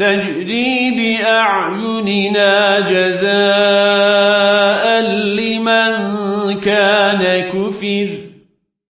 تجري بأعيننا جزاء لمن كان كفر.